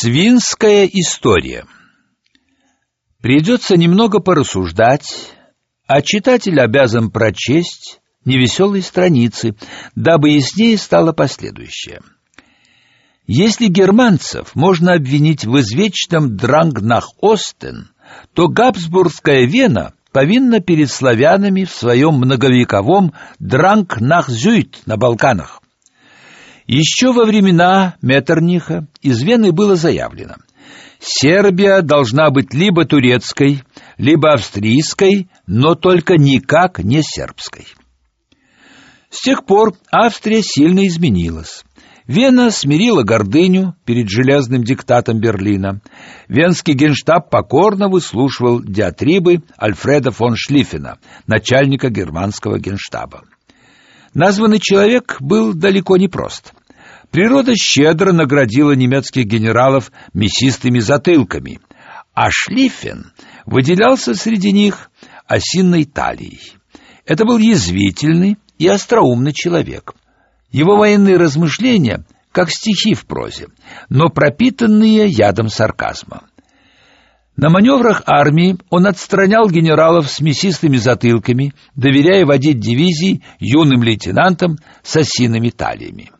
Свинская история. Придется немного порассуждать, а читатель обязан прочесть невеселые страницы, дабы яснее стало последующее. Если германцев можно обвинить в извечном «дрангнах-остен», то Габсбургская Вена повинна перед славянами в своем многовековом «дрангнах-зюйт» на Балканах. Еще во времена Меттерниха из Вены было заявлено: Сербия должна быть либо турецкой, либо австрийской, но только никак не сербской. С тех пор Австрия сильно изменилась. Вена смирила гордыню перед железным диктатом Берлина. Венский генштаб покорно выслушивал диатрибы Альфреда фон Шлиффена, начальника германского генштаба. Названный человек был далеко не прост. Природа щедро наградила немецких генералов мясистыми затылками, а Шлиффен выделялся среди них осинной талией. Это был язвительный и остроумный человек. Его военные размышления как стихи в прозе, но пропитанные ядом сарказма. На маневрах армии он отстранял генералов с мясистыми затылками, доверяя водить дивизии юным лейтенантам с осиными талиями.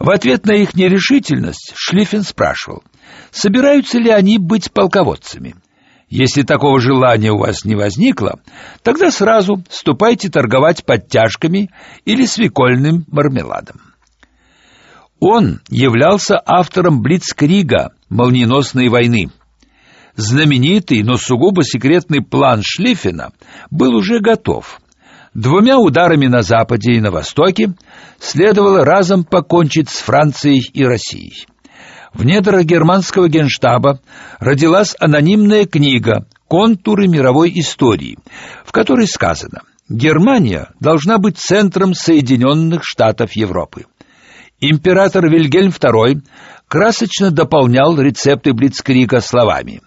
В ответ на их нерешительность Шлиффен спрашивал, собираются ли они быть полководцами. Если такого желания у вас не возникло, тогда сразу ступайте торговать подтяжками или свекольным мармеладом. Он являлся автором Блицкрига «Молниеносной войны». Знаменитый, но сугубо секретный план Шлиффена был уже готов, Двумя ударами на западе и на востоке следовало разом покончить с Францией и Россией. В недрах германского генштаба родилась анонимная книга «Контуры мировой истории», в которой сказано «Германия должна быть центром Соединенных Штатов Европы». Император Вильгельм II красочно дополнял рецепты Блицкрига словами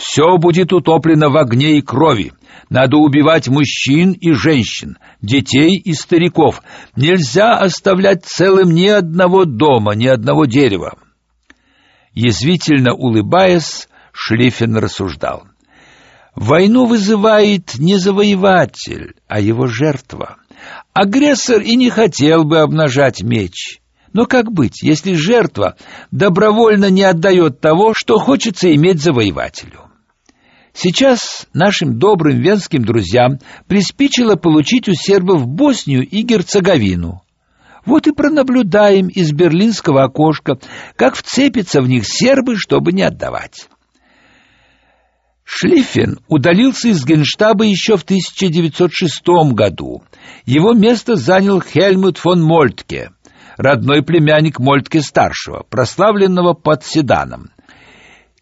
«Все будет утоплено в огне и крови, надо убивать мужчин и женщин, детей и стариков. Нельзя оставлять целым ни одного дома, ни одного дерева. Язвительно улыбаясь, Шлиффен рассуждал. Войну вызывает не завоеватель, а его жертва. Агрессор и не хотел бы обнажать меч. Но как быть, если жертва добровольно не отдает того, что хочется иметь завоевателю? Сейчас нашим добрым венским друзьям приспичило получить у сербов Боснию и Герцеговину. Вот и пронаблюдаем из берлинского окошка, как вцепятся в них сербы, чтобы не отдавать. Шлиффен удалился из Генштаба еще в 1906 году. Его место занял Хельмут фон Мольтке, родной племянник Мольтке-старшего, прославленного под Седаном.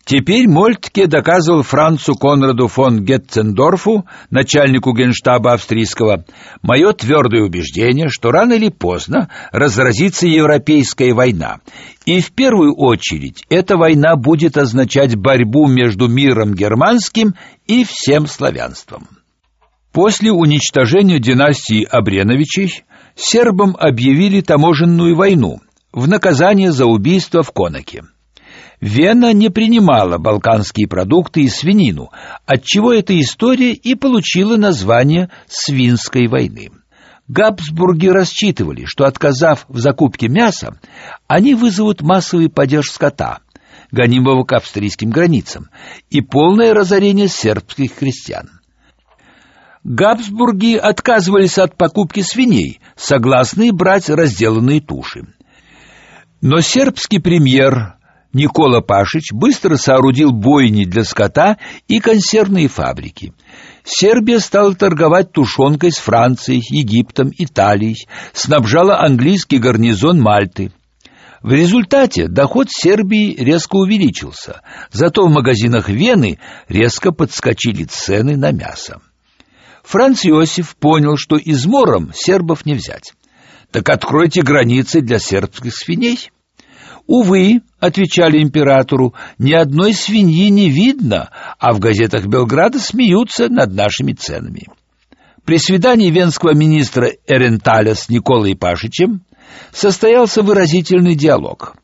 Теперь Мольтке доказывал Францу Конраду фон Гетцендорфу, начальнику генштаба австрийского, мое твердое убеждение, что рано или поздно разразится европейская война. И в первую очередь эта война будет означать борьбу между миром германским и всем славянством. После уничтожения династии Абреновичей сербам объявили таможенную войну в наказание за убийство в Конаке. Вена не принимала балканские продукты и свинину, отчего эта история и получила название «Свинской войны». Габсбурги рассчитывали, что, отказав в закупке мяса, они вызовут массовый падеж скота, гонимого к австрийским границам, и полное разорение сербских крестьян. Габсбурги отказывались от покупки свиней, согласные брать разделанные туши. Но сербский премьер Никола Пашич быстро соорудил бойни для скота и консервные фабрики. Сербия стала торговать тушенкой с Францией, Египтом, Италией, снабжала английский гарнизон Мальты. В результате доход Сербии резко увеличился, зато в магазинах Вены резко подскочили цены на мясо. Франц Иосиф понял, что измором сербов не взять. Так откройте границы для сербских свиней. Увы, отвечали императору, ни одной свиньи не видно, а в газетах Белграда смеются над нашими ценами. При свидании венского министра Эренталя с Николой Пашичем состоялся выразительный диалог.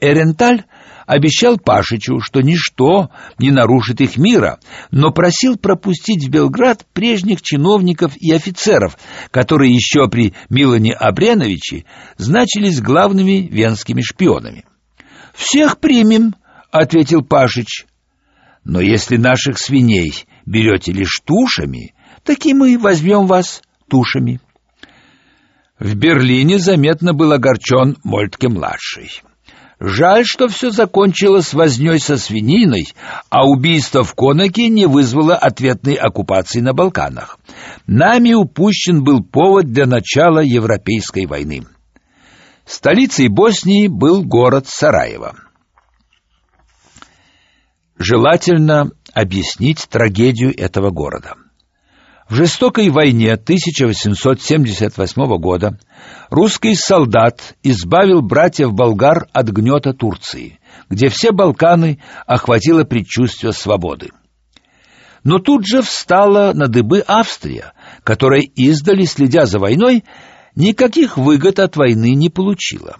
Эренталь обещал Пашичу, что ничто не нарушит их мира, но просил пропустить в Белград прежних чиновников и офицеров, которые еще при Милане Абреновиче значились главными венскими шпионами. «Всех примем», — ответил Пашич. «Но если наших свиней берете лишь тушами, так и мы возьмем вас тушами». В Берлине заметно был огорчен Мольтке-младший. Жаль, что все закончилось вознёй со свининой, а убийство в Конаке не вызвало ответной оккупации на Балканах. Нами упущен был повод для начала Европейской войны. Столицей Боснии был город Сараево. Желательно объяснить трагедию этого города. В жестокой войне 1878 года русский солдат избавил братьев-болгар от гнета Турции, где все Балканы охватило предчувствие свободы. Но тут же встала на дыбы Австрия, которая издали, следя за войной, никаких выгод от войны не получила.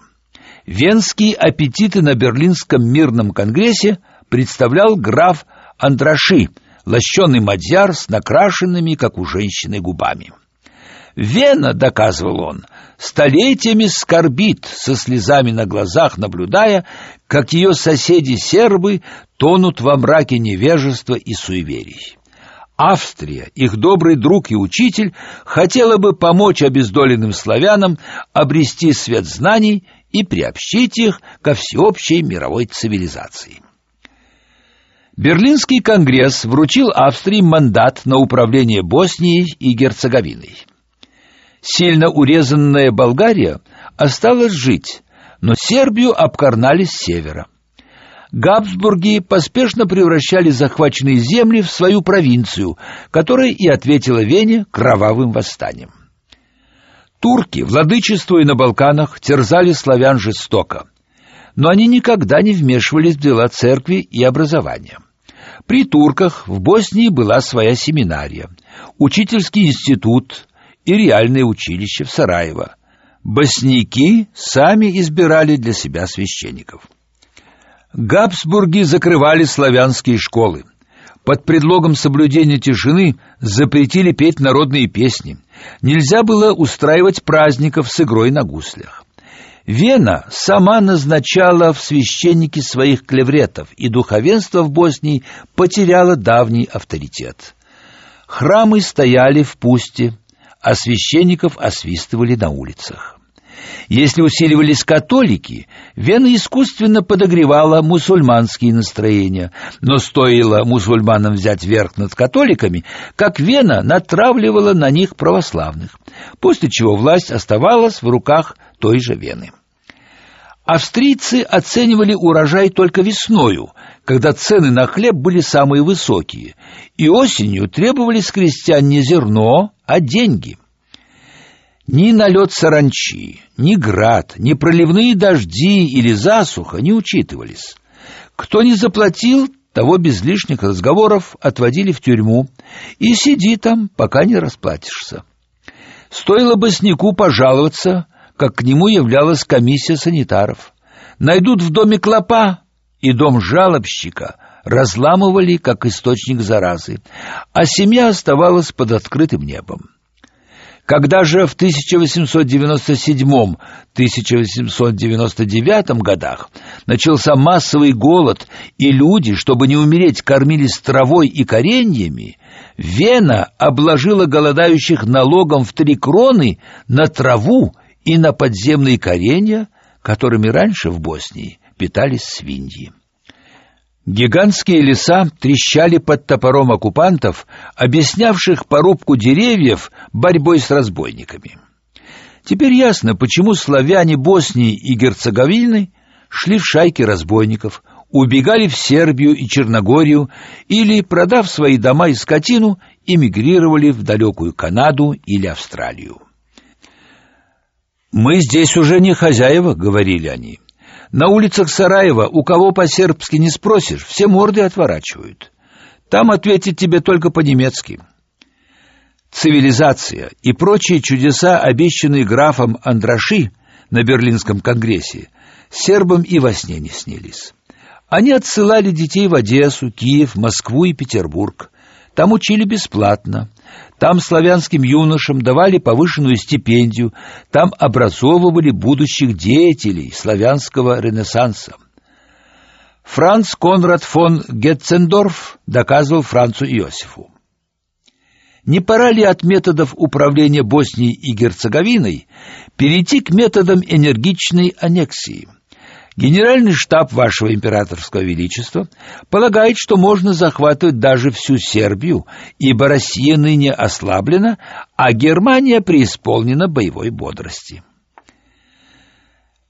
Венские аппетиты на Берлинском мирном конгрессе представлял граф Андраши, лощеный мадьяр с накрашенными, как у женщины, губами. Вена, доказывал он, столетиями скорбит, со слезами на глазах наблюдая, как ее соседи-сербы тонут во мраке невежества и суеверий. Австрия, их добрый друг и учитель, хотела бы помочь обездоленным славянам обрести свет знаний и приобщить их ко всеобщей мировой цивилизации. Берлинский конгресс вручил Австрии мандат на управление Боснией и Герцеговиной. Сильно урезанная Болгария осталась жить, но Сербию обкорнали с севера. Габсбурги поспешно превращали захваченные земли в свою провинцию, которая и ответила Вене кровавым восстанием. Турки, владычествуя на Балканах, терзали славян жестоко но они никогда не вмешивались в дела церкви и образования. При турках в Боснии была своя семинария, учительский институт и реальное училище в Сараево. Боснияки сами избирали для себя священников. Габсбурги закрывали славянские школы. Под предлогом соблюдения тишины запретили петь народные песни. Нельзя было устраивать праздников с игрой на гуслях. Вена сама назначала в священники своих клевретов, и духовенство в Боснии потеряло давний авторитет. Храмы стояли в пусте, а священников освистывали на улицах. Если усиливались католики, Вена искусственно подогревала мусульманские настроения, но стоило мусульманам взять верх над католиками, как Вена натравливала на них православных, после чего власть оставалась в руках той же Вены. Австрийцы оценивали урожай только весною, когда цены на хлеб были самые высокие, и осенью требовали с крестьян не зерно, а деньги. Ни налет саранчи, ни град, ни проливные дожди или засуха не учитывались. Кто не заплатил, того без лишних разговоров отводили в тюрьму, и сиди там, пока не расплатишься. Стоило бы снику пожаловаться, как к нему являлась комиссия санитаров. Найдут в доме клопа, и дом жалобщика разламывали как источник заразы, а семья оставалась под открытым небом. Когда же в 1897-1899 годах начался массовый голод, и люди, чтобы не умереть, кормились травой и кореньями, Вена обложила голодающих налогом в три кроны на траву и на подземные коренья, которыми раньше в Боснии питались свиньи. Гигантские леса трещали под топором оккупантов, объяснявших порубку деревьев борьбой с разбойниками. Теперь ясно, почему славяне Боснии и Герцеговины шли в шайки разбойников, убегали в Сербию и Черногорию или, продав свои дома и скотину, эмигрировали в далекую Канаду или Австралию. «Мы здесь уже не хозяева», — говорили они. «На улицах Сараева у кого по-сербски не спросишь, все морды отворачивают. Там ответят тебе только по-немецки». Цивилизация и прочие чудеса, обещанные графом Андраши на Берлинском конгрессе, сербам и во сне не снились. Они отсылали детей в Одессу, Киев, Москву и Петербург. Там учили бесплатно. Там славянским юношам давали повышенную стипендию, там образовывали будущих деятелей славянского ренессанса. Франц Конрад фон Гетцендорф доказывал Францу Иосифу. Не пора ли от методов управления Боснией и Герцеговиной перейти к методам энергичной аннексии? Генеральный штаб вашего императорского величества полагает, что можно захватывать даже всю Сербию, ибо Россия ныне ослаблена, а Германия преисполнена боевой бодрости.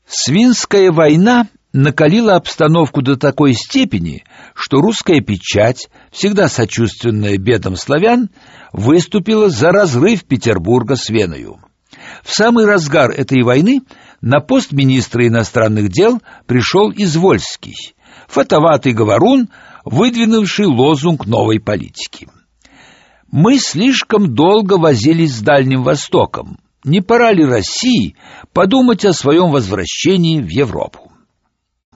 Свинская война накалила обстановку до такой степени, что русская печать, всегда сочувственная бедам славян, выступила за разрыв Петербурга с Веною. В самый разгар этой войны на пост министра иностранных дел пришел Извольский, фотоватый говорун, выдвинувший лозунг новой политики. Мы слишком долго возились с Дальним Востоком. Не пора ли России подумать о своем возвращении в Европу?